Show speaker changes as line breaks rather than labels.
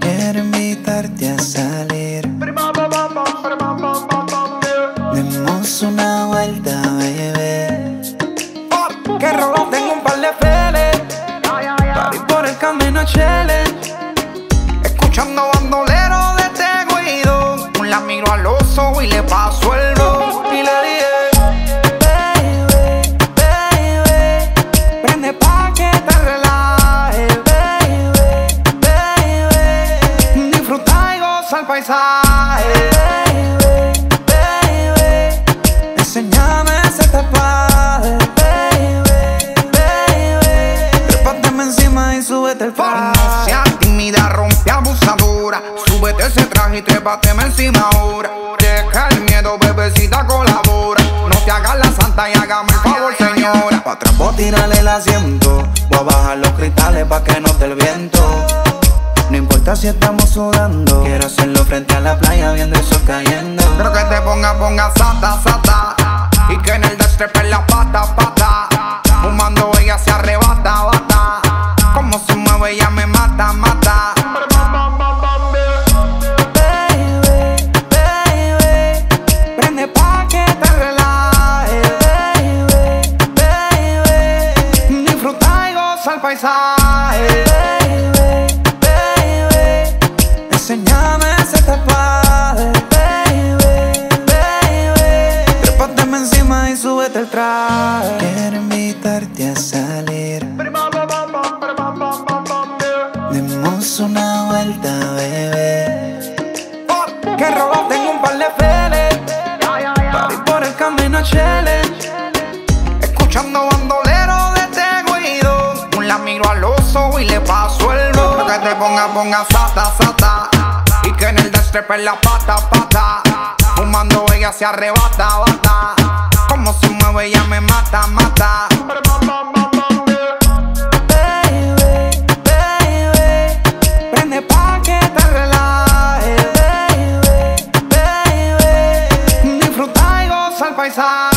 Quiero invitarte a salir. Demos una vuelta, bebé. Que robo tengo un par de feles. Por el camino. Goza el paisaje. baby, baby. Enséñame ese tatuaje. Baby, baby, Trépateme encima y súbete el Traje. No seas
tímida, rompe abusadora. Súbete ese traje y trépateme encima ahora. Deja el miedo, bebecita, colabora. No te hagas la santa y hágame el favor, señora.
Pa' atrás voy a tirarle el asiento. Voy a bajar los cristales pa' que no te el viento. Importa si estamos sudando. Quiero hacerlo frente a la playa viendo el sol cayendo. Pero
que te ponga, ponga sata, sata. Y que en el destrepe la pata, pata. Fumando ella se arrebata, bata. Como se mueve ella me mata, mata.
Baby, y súbete el traje. Quiero invitarte a salir. Demos una vuelta, bebé. Que robo tengo un par de feles. Party por el camino challenge.
Escuchando bandolero de este guido. La miro al oso y le paso el robo. Que te ponga, ponga sata, sata. Y que en el destrepe la pata, pata. Fumando ella se arrebata, bata como se mueve, ella me mata, mata.
Baby, baby, prende pa' que te relajes. Baby, baby, disfruta y goza el paisaje.